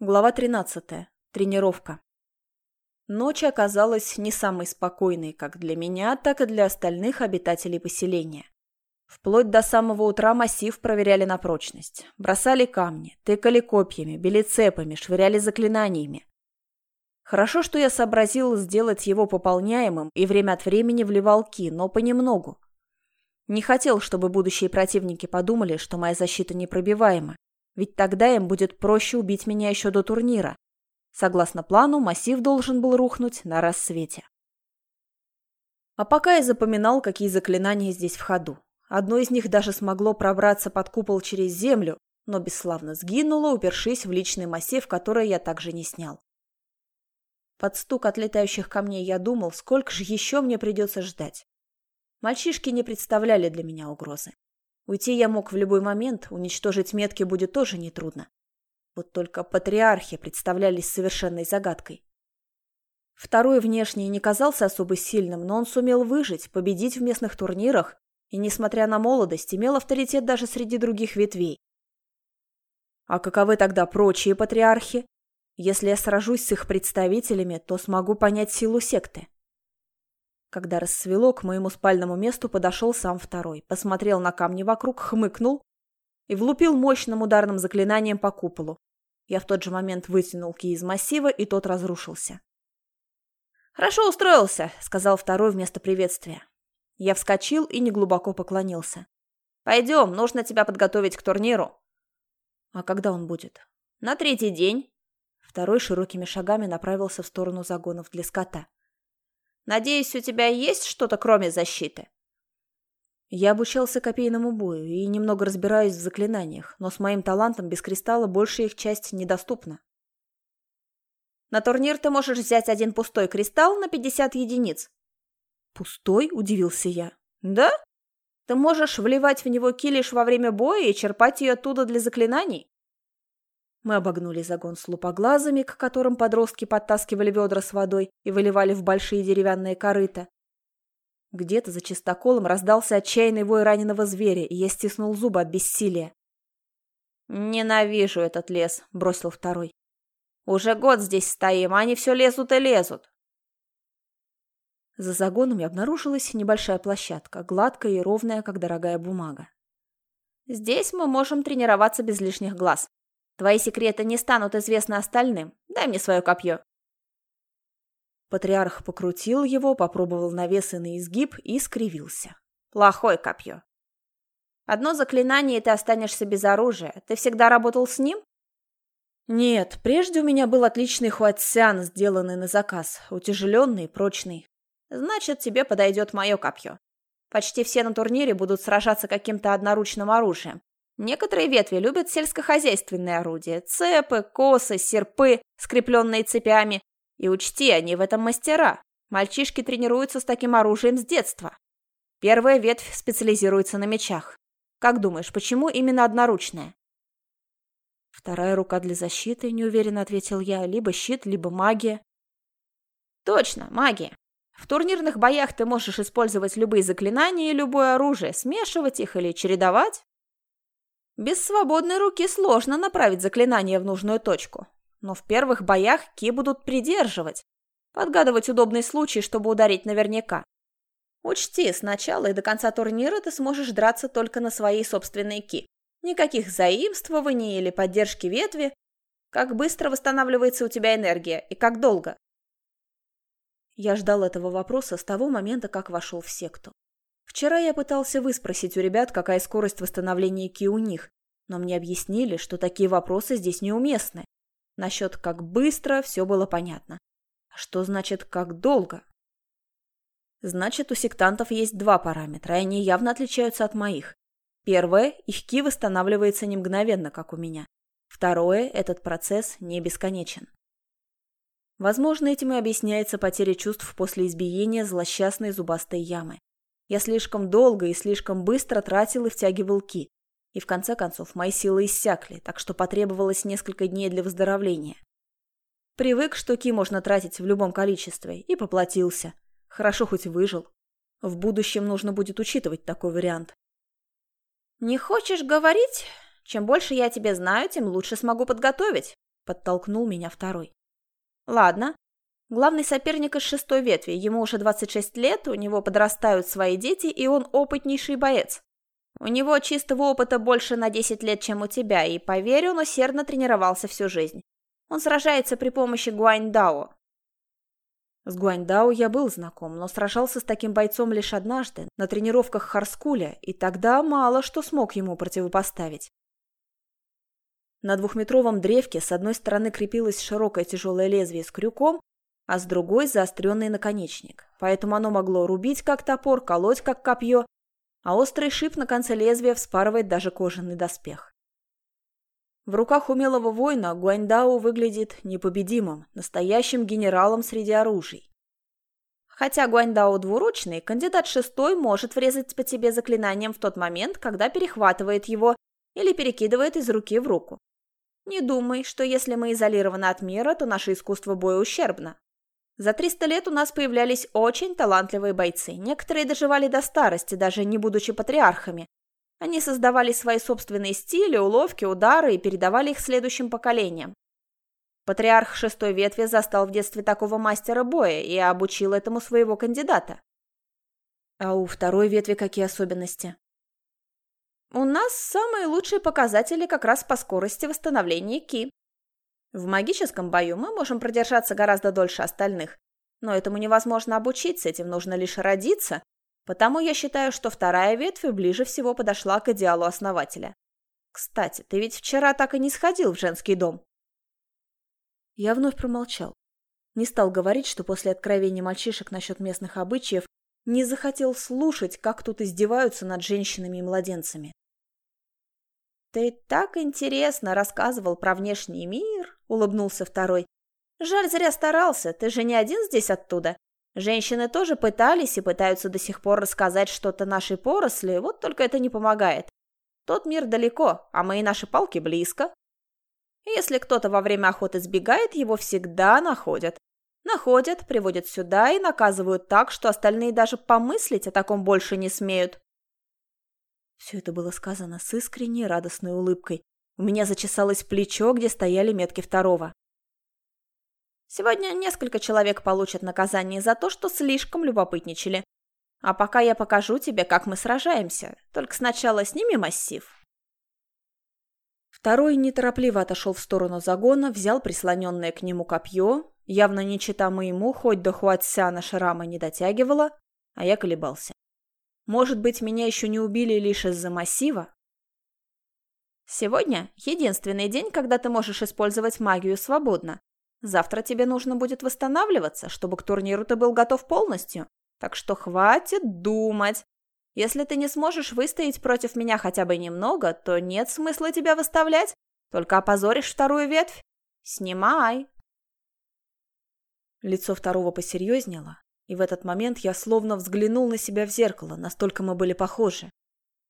Глава 13. Тренировка. Ночь оказалась не самой спокойной как для меня, так и для остальных обитателей поселения. Вплоть до самого утра массив проверяли на прочность. Бросали камни, тыкали копьями, били цепами, швыряли заклинаниями. Хорошо, что я сообразил сделать его пополняемым и время от времени вливал ки, но понемногу. Не хотел, чтобы будущие противники подумали, что моя защита непробиваема, ведь тогда им будет проще убить меня еще до турнира. Согласно плану, массив должен был рухнуть на рассвете. А пока я запоминал, какие заклинания здесь в ходу. Одно из них даже смогло пробраться под купол через землю, но бесславно сгинуло, упершись в личный массив, который я также не снял. Под стук отлетающих камней я думал, сколько же еще мне придется ждать. Мальчишки не представляли для меня угрозы. Уйти я мог в любой момент, уничтожить метки будет тоже нетрудно. Вот только патриархи представлялись совершенной загадкой. Второй внешне не казался особо сильным, но он сумел выжить, победить в местных турнирах и, несмотря на молодость, имел авторитет даже среди других ветвей. А каковы тогда прочие патриархи? Если я сражусь с их представителями, то смогу понять силу секты. Когда рассвело, к моему спальному месту подошел сам второй, посмотрел на камни вокруг, хмыкнул и влупил мощным ударным заклинанием по куполу. Я в тот же момент вытянул ки из массива, и тот разрушился. «Хорошо устроился», — сказал второй вместо приветствия. Я вскочил и неглубоко поклонился. «Пойдем, нужно тебя подготовить к турниру». «А когда он будет?» «На третий день». Второй широкими шагами направился в сторону загонов для скота. Надеюсь, у тебя есть что-то кроме защиты?» Я обучался копейному бою и немного разбираюсь в заклинаниях, но с моим талантом без кристалла большая их часть недоступна. На турнир ты можешь взять один пустой кристалл на 50 единиц. Пустой? Удивился я. Да? Ты можешь вливать в него ки во время боя и черпать ее оттуда для заклинаний. Мы обогнули загон с лупоглазами, к которым подростки подтаскивали ведра с водой и выливали в большие деревянные корыта. Где-то за чистоколом раздался отчаянный вой раненого зверя, и я стиснул зубы от бессилия. «Ненавижу этот лес», — бросил второй. «Уже год здесь стоим, а они все лезут и лезут». За загонами обнаружилась небольшая площадка, гладкая и ровная, как дорогая бумага. «Здесь мы можем тренироваться без лишних глаз», Твои секреты не станут известны остальным. Дай мне свое копье». Патриарх покрутил его, попробовал навес и на изгиб и скривился. «Плохое копье. Одно заклинание, и ты останешься без оружия. Ты всегда работал с ним?» «Нет, прежде у меня был отличный хуатсян, сделанный на заказ, утяжеленный и прочный. Значит, тебе подойдет мое копье. Почти все на турнире будут сражаться каким-то одноручным оружием. Некоторые ветви любят сельскохозяйственные орудия – цепы, косы, серпы, скрепленные цепями. И учти, они в этом мастера. Мальчишки тренируются с таким оружием с детства. Первая ветвь специализируется на мечах. Как думаешь, почему именно одноручная? Вторая рука для защиты, неуверенно ответил я. Либо щит, либо магия. Точно, магия. В турнирных боях ты можешь использовать любые заклинания и любое оружие, смешивать их или чередовать. Без свободной руки сложно направить заклинание в нужную точку. Но в первых боях ки будут придерживать, подгадывать удобный случай, чтобы ударить наверняка. Учти, с начала и до конца турнира ты сможешь драться только на своей собственной ки. Никаких заимствований или поддержки ветви. Как быстро восстанавливается у тебя энергия и как долго? Я ждал этого вопроса с того момента, как вошел в секту. Вчера я пытался выспросить у ребят, какая скорость восстановления ки у них, но мне объяснили, что такие вопросы здесь неуместны. Насчет «как быстро» все было понятно. А что значит «как долго»? Значит, у сектантов есть два параметра, и они явно отличаются от моих. Первое – их ки восстанавливается не мгновенно, как у меня. Второе – этот процесс не бесконечен. Возможно, этим и объясняется потеря чувств после избиения злосчастной зубастой ямы. Я слишком долго и слишком быстро тратил и втягивал ки. И в конце концов мои силы иссякли, так что потребовалось несколько дней для выздоровления. Привык, что ки можно тратить в любом количестве, и поплатился. Хорошо хоть выжил. В будущем нужно будет учитывать такой вариант. «Не хочешь говорить? Чем больше я тебе знаю, тем лучше смогу подготовить», подтолкнул меня второй. Ладно. Главный соперник из шестой ветви, ему уже 26 лет, у него подрастают свои дети, и он опытнейший боец. У него чистого опыта больше на 10 лет, чем у тебя, и, поверь, он усердно тренировался всю жизнь. Он сражается при помощи Гуаньдао. С Гуаньдао я был знаком, но сражался с таким бойцом лишь однажды, на тренировках Харскуля, и тогда мало что смог ему противопоставить. На двухметровом древке с одной стороны крепилось широкое тяжелое лезвие с крюком, а с другой – заостренный наконечник, поэтому оно могло рубить как топор, колоть как копье, а острый шип на конце лезвия вспарывает даже кожаный доспех. В руках умелого воина Гуаньдао выглядит непобедимым, настоящим генералом среди оружий. Хотя Гуаньдао двуручный, кандидат шестой может врезать по тебе заклинанием в тот момент, когда перехватывает его или перекидывает из руки в руку. Не думай, что если мы изолированы от мира, то наше искусство боя ущербно. За 300 лет у нас появлялись очень талантливые бойцы. Некоторые доживали до старости, даже не будучи патриархами. Они создавали свои собственные стили, уловки, удары и передавали их следующим поколениям. Патриарх шестой ветви застал в детстве такого мастера боя и обучил этому своего кандидата. А у второй ветви какие особенности? У нас самые лучшие показатели как раз по скорости восстановления ки. В магическом бою мы можем продержаться гораздо дольше остальных, но этому невозможно обучиться, этим нужно лишь родиться, потому я считаю, что вторая ветвь ближе всего подошла к идеалу основателя. Кстати, ты ведь вчера так и не сходил в женский дом. Я вновь промолчал. Не стал говорить, что после откровения мальчишек насчет местных обычаев не захотел слушать, как тут издеваются над женщинами и младенцами. «Ты так интересно рассказывал про внешний мир», — улыбнулся второй. «Жаль, зря старался, ты же не один здесь оттуда. Женщины тоже пытались и пытаются до сих пор рассказать что-то нашей поросли, вот только это не помогает. Тот мир далеко, а мои наши палки близко. Если кто-то во время охоты сбегает, его всегда находят. Находят, приводят сюда и наказывают так, что остальные даже помыслить о таком больше не смеют. Все это было сказано с искренней радостной улыбкой. У меня зачесалось плечо, где стояли метки второго. Сегодня несколько человек получат наказание за то, что слишком любопытничали. А пока я покажу тебе, как мы сражаемся. Только сначала сними массив. Второй неторопливо отошел в сторону загона, взял прислоненное к нему копье, явно не чита моему, хоть до Хуатсяна шрама не дотягивала, а я колебался. Может быть, меня еще не убили лишь из-за массива? Сегодня единственный день, когда ты можешь использовать магию свободно. Завтра тебе нужно будет восстанавливаться, чтобы к турниру ты был готов полностью. Так что хватит думать. Если ты не сможешь выстоять против меня хотя бы немного, то нет смысла тебя выставлять. Только опозоришь вторую ветвь. Снимай. Лицо второго посерьезнело, и в этот момент я словно взглянул на себя в зеркало, настолько мы были похожи.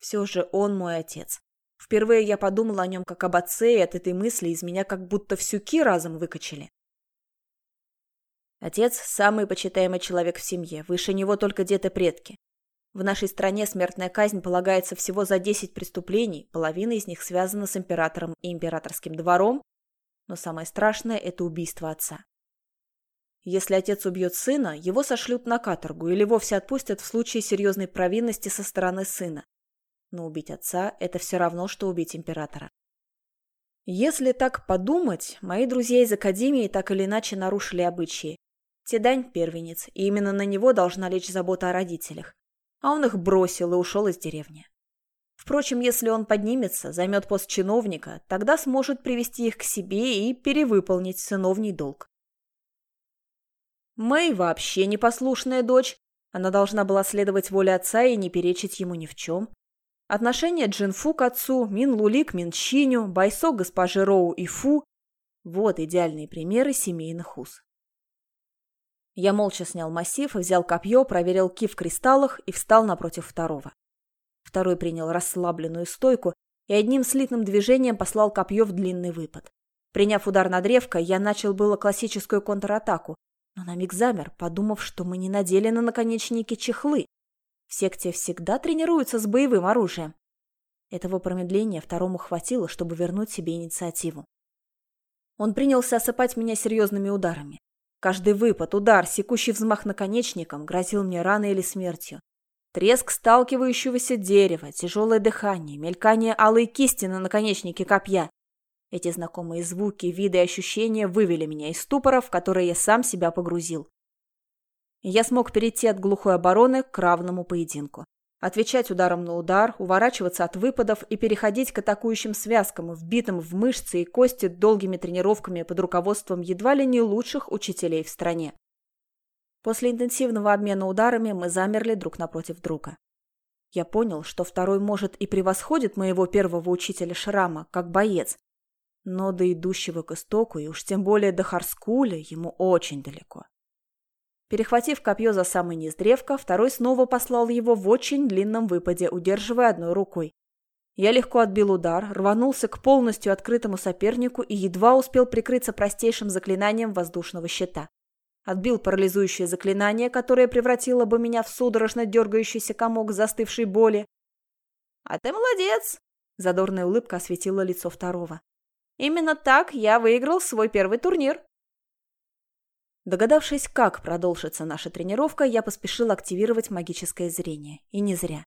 Все же он мой отец. Впервые я подумал о нем как об отце, и от этой мысли из меня как будто всю ки разом выкачали. Отец – самый почитаемый человек в семье, выше него только дед и предки. В нашей стране смертная казнь полагается всего за 10 преступлений, половина из них связана с императором и императорским двором, но самое страшное – это убийство отца. Если отец убьет сына, его сошлют на каторгу или вовсе отпустят в случае серьезной провинности со стороны сына. Но убить отца – это все равно, что убить императора. Если так подумать, мои друзья из Академии так или иначе нарушили обычаи. Тедань – первенец, и именно на него должна лечь забота о родителях. А он их бросил и ушел из деревни. Впрочем, если он поднимется, займет пост чиновника, тогда сможет привести их к себе и перевыполнить сыновний долг. Мэй вообще непослушная дочь. Она должна была следовать воле отца и не перечить ему ни в чем. Отношения Джинфу к отцу, Мин Лули к Минчиню, Байсо госпоже Роу и Фу – вот идеальные примеры семейных уз. Я молча снял массив, взял копье, проверил ки в кристаллах и встал напротив второго. Второй принял расслабленную стойку и одним слитным движением послал копье в длинный выпад. Приняв удар на древко, я начал было классическую контратаку, но на миг замер, подумав, что мы не надели на наконечники чехлы. В секте всегда тренируются с боевым оружием. Этого промедления второму хватило, чтобы вернуть себе инициативу. Он принялся осыпать меня серьезными ударами. Каждый выпад, удар, секущий взмах наконечником грозил мне раной или смертью. Треск сталкивающегося дерева, тяжелое дыхание, мелькание алой кисти на наконечнике копья. Эти знакомые звуки, виды и ощущения вывели меня из ступора, в который я сам себя погрузил. Я смог перейти от глухой обороны к равному поединку. Отвечать ударом на удар, уворачиваться от выпадов и переходить к атакующим связкам, вбитым в мышцы и кости долгими тренировками под руководством едва ли не лучших учителей в стране. После интенсивного обмена ударами мы замерли друг напротив друга. Я понял, что второй, может, и превосходит моего первого учителя Шрама, как боец, но до идущего к истоку, и уж тем более до Харскуля, ему очень далеко. Перехватив копье за самый низ древка, второй снова послал его в очень длинном выпаде, удерживая одной рукой. Я легко отбил удар, рванулся к полностью открытому сопернику и едва успел прикрыться простейшим заклинанием воздушного щита. Отбил парализующее заклинание, которое превратило бы меня в судорожно дергающийся комок застывшей боли. «А ты молодец!» – задорная улыбка осветила лицо второго. «Именно так я выиграл свой первый турнир!» Догадавшись, как продолжится наша тренировка, я поспешил активировать магическое зрение. И не зря.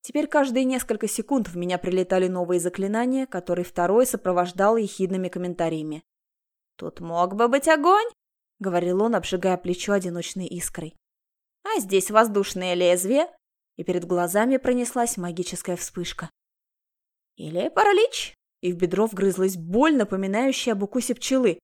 Теперь каждые несколько секунд в меня прилетали новые заклинания, которые второй сопровождал ехидными комментариями. «Тут мог бы быть огонь!» — говорил он, обжигая плечо одиночной искрой. «А здесь воздушное лезвие!» И перед глазами пронеслась магическая вспышка. «Или паралич!» И в бедро вгрызлась боль, напоминающая об укусе пчелы.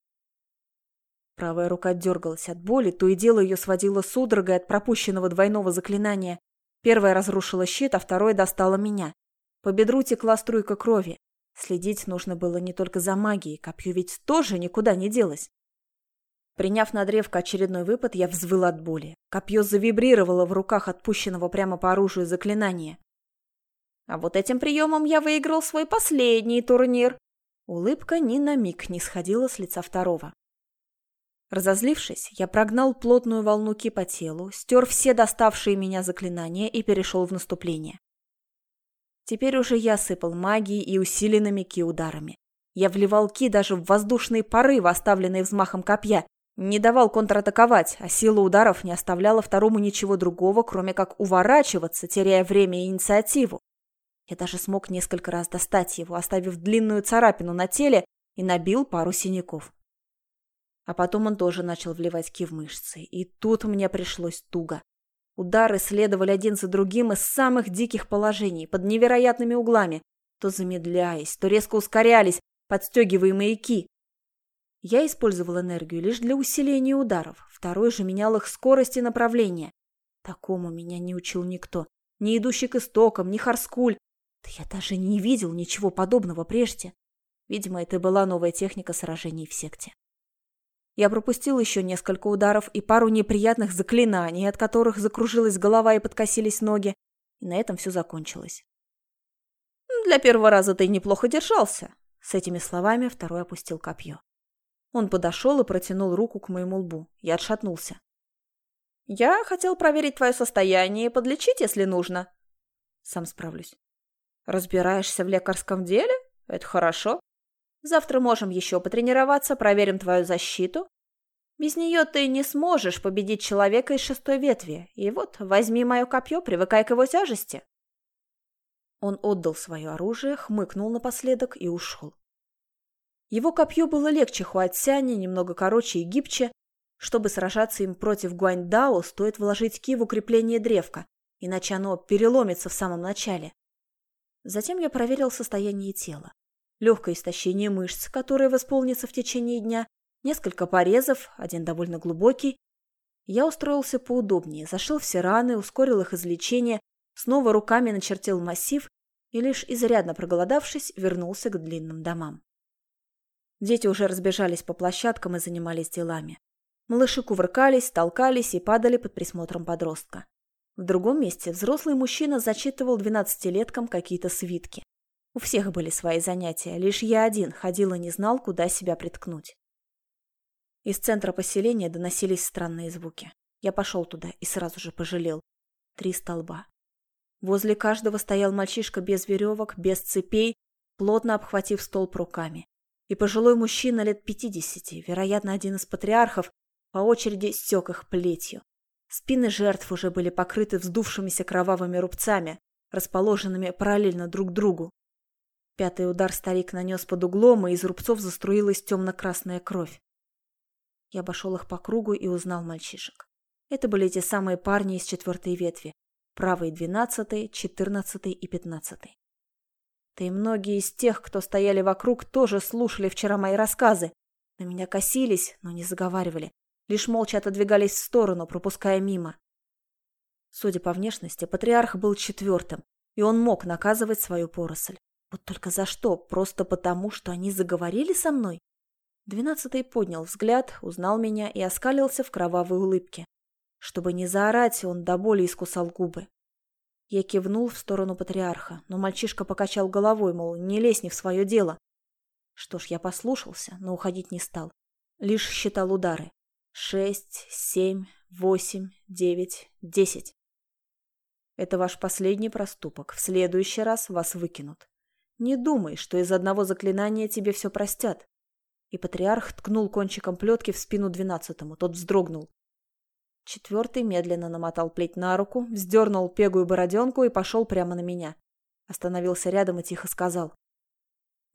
Правая рука дергалась от боли, то и дело ее сводило судорогой от пропущенного двойного заклинания. Первая разрушила щит, а второе достало меня. По бедру текла струйка крови. Следить нужно было не только за магией, копье ведь тоже никуда не делось. Приняв на древко очередной выпад, я взвыл от боли. Копье завибрировало в руках отпущенного прямо по оружию заклинания. А вот этим приемом я выиграл свой последний турнир. Улыбка ни на миг не сходила с лица второго. Разозлившись, я прогнал плотную волну ки по телу, стер все доставшие меня заклинания и перешел в наступление. Теперь уже я сыпал магией и усиленными ки-ударами. Я вливал ки даже в воздушные порывы, оставленные взмахом копья, не давал контратаковать, а сила ударов не оставляла второму ничего другого, кроме как уворачиваться, теряя время и инициативу. Я даже смог несколько раз достать его, оставив длинную царапину на теле и набил пару синяков. А потом он тоже начал вливать ки в мышцы. И тут мне пришлось туго. Удары следовали один за другим из самых диких положений, под невероятными углами, то замедляясь, то резко ускорялись, подстегиваемые ки. Я использовал энергию лишь для усиления ударов, второй же менял их скорость и направление. Такому меня не учил никто. Ни идущий к истокам, ни Харскуль. Да я даже не видел ничего подобного прежде. Видимо, это была новая техника сражений в секте. Я пропустил еще несколько ударов и пару неприятных заклинаний, от которых закружилась голова и подкосились ноги, и на этом все закончилось. «Для первого раза ты неплохо держался», — с этими словами второй опустил копье. Он подошел и протянул руку к моему лбу. Я отшатнулся. «Я хотел проверить твое состояние и подлечить, если нужно». «Сам справлюсь». «Разбираешься в лекарском деле? Это хорошо. Завтра можем еще потренироваться, проверим твою защиту. Без нее ты не сможешь победить человека из шестой ветви. И вот, возьми мое копье, привыкай к его тяжести. Он отдал свое оружие, хмыкнул напоследок и ушел. Его копье было легче Хуатсяня, немного короче и гибче. Чтобы сражаться им против Гуаньдао, стоит вложить ки в укрепление древка, иначе оно переломится в самом начале. Затем я проверил состояние тела легкое истощение мышц, которое восполнится в течение дня, несколько порезов, один довольно глубокий. Я устроился поудобнее, зашил все раны, ускорил их излечение, снова руками начертил массив и лишь изрядно проголодавшись, вернулся к длинным домам. Дети уже разбежались по площадкам и занимались делами. Малыши кувыркались, толкались и падали под присмотром подростка. В другом месте взрослый мужчина зачитывал двенадцатилеткам какие-то свитки. У всех были свои занятия, лишь я один ходил и не знал, куда себя приткнуть. Из центра поселения доносились странные звуки. Я пошел туда и сразу же пожалел. Три столба. Возле каждого стоял мальчишка без веревок, без цепей, плотно обхватив столб руками. и пожилой мужчина лет пятидесяти, вероятно, один из патриархов, по очереди стек их плетью. Спины жертв уже были покрыты вздувшимися кровавыми рубцами, расположенными параллельно друг другу. Пятый удар старик нанес под углом, и из рубцов заструилась темно-красная кровь. Я обошел их по кругу и узнал мальчишек. Это были те самые парни из четвертой ветви. Правый двенадцатый, четырнадцатый и пятнадцатый. Да и многие из тех, кто стояли вокруг, тоже слушали вчера мои рассказы. На меня косились, но не заговаривали. Лишь молча отодвигались в сторону, пропуская мимо. Судя по внешности, патриарх был четвертым, и он мог наказывать свою поросль. Вот только за что? Просто потому, что они заговорили со мной? Двенадцатый поднял взгляд, узнал меня и оскалился в кровавой улыбке. Чтобы не заорать, он до боли искусал губы. Я кивнул в сторону патриарха, но мальчишка покачал головой, мол, не лезь не в свое дело. Что ж, я послушался, но уходить не стал. Лишь считал удары. Шесть, семь, восемь, девять, десять. Это ваш последний проступок. В следующий раз вас выкинут. Не думай, что из одного заклинания тебе все простят. И патриарх ткнул кончиком плетки в спину двенадцатому. Тот вздрогнул. Четвертый медленно намотал плеть на руку, вздернул пегую бороденку и пошел прямо на меня. Остановился рядом и тихо сказал.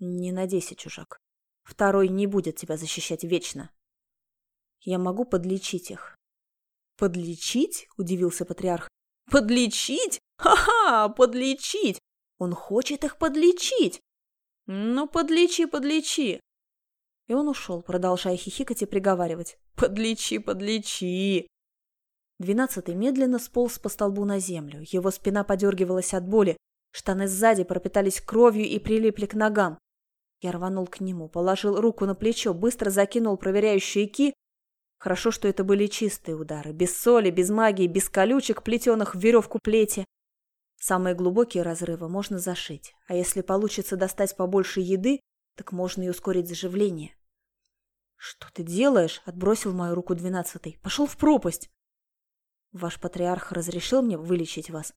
«Не надейся, чужак. Второй не будет тебя защищать вечно. Я могу подлечить их». «Подлечить?» – удивился патриарх. «Подлечить? Ха-ха! Подлечить! Он хочет их подлечить! Ну, подлечи, подлечи!» И он ушел, продолжая хихикать и приговаривать. «Подлечи, подлечи!» Двенадцатый медленно сполз по столбу на землю. Его спина подергивалась от боли. Штаны сзади пропитались кровью и прилипли к ногам. Я рванул к нему, положил руку на плечо, быстро закинул проверяющие ки. Хорошо, что это были чистые удары, без соли, без магии, без колючек, плетеных в веревку плети. Самые глубокие разрывы можно зашить, а если получится достать побольше еды, так можно и ускорить заживление. «Что ты делаешь?» – отбросил мою руку двенадцатый. «Пошел в пропасть!» Ваш патриарх разрешил мне вылечить вас.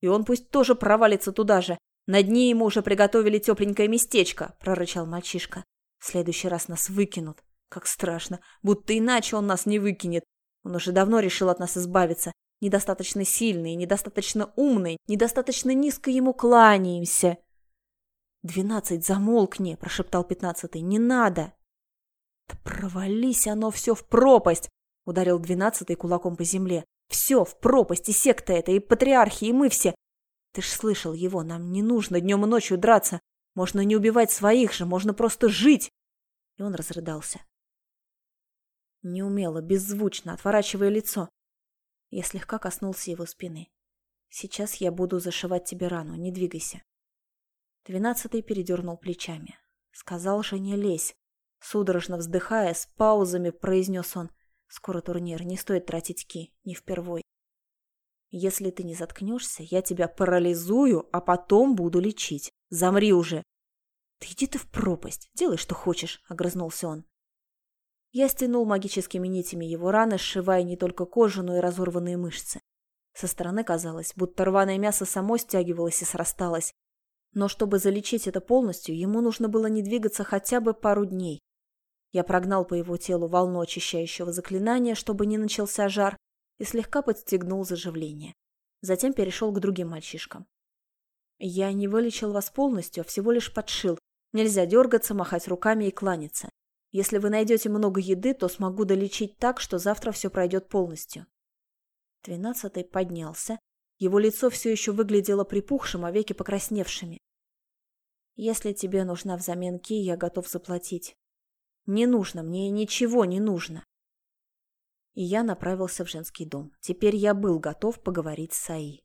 И он пусть тоже провалится туда же. На дне ему уже приготовили тепленькое местечко, прорычал мальчишка. В следующий раз нас выкинут. Как страшно. Будто иначе он нас не выкинет. Он уже давно решил от нас избавиться. Недостаточно сильный, недостаточно умный, недостаточно низко ему кланяемся. «Двенадцать, замолкни!» – прошептал пятнадцатый. «Не надо!» «Да провались оно все в пропасть!» – ударил двенадцатый кулаком по земле. Все, в пропасть, и секта эта, и патриархи, и мы все. Ты ж слышал его, нам не нужно днем и ночью драться. Можно не убивать своих же, можно просто жить. И он разрыдался. Неумело, беззвучно, отворачивая лицо. Я слегка коснулся его спины. Сейчас я буду зашивать тебе рану, не двигайся. Двенадцатый передернул плечами. Сказал же, не лезь. Судорожно вздыхая, с паузами произнес он — Скоро турнир, не стоит тратить ки, не впервой. Если ты не заткнешься, я тебя парализую, а потом буду лечить. Замри уже. Да иди ты в пропасть, делай, что хочешь, огрызнулся он. Я стянул магическими нитями его раны, сшивая не только кожу, но и разорванные мышцы. Со стороны казалось, будто рваное мясо само стягивалось и срасталось. Но чтобы залечить это полностью, ему нужно было не двигаться хотя бы пару дней. Я прогнал по его телу волну очищающего заклинания, чтобы не начался жар, и слегка подстегнул заживление. Затем перешел к другим мальчишкам. «Я не вылечил вас полностью, а всего лишь подшил. Нельзя дергаться, махать руками и кланяться. Если вы найдете много еды, то смогу долечить так, что завтра все пройдет полностью». Двенадцатый поднялся. Его лицо все еще выглядело припухшим, а веки покрасневшими. «Если тебе нужна взамен ки, я готов заплатить. Не нужно, мне ничего не нужно. И я направился в женский дом. Теперь я был готов поговорить с Саи.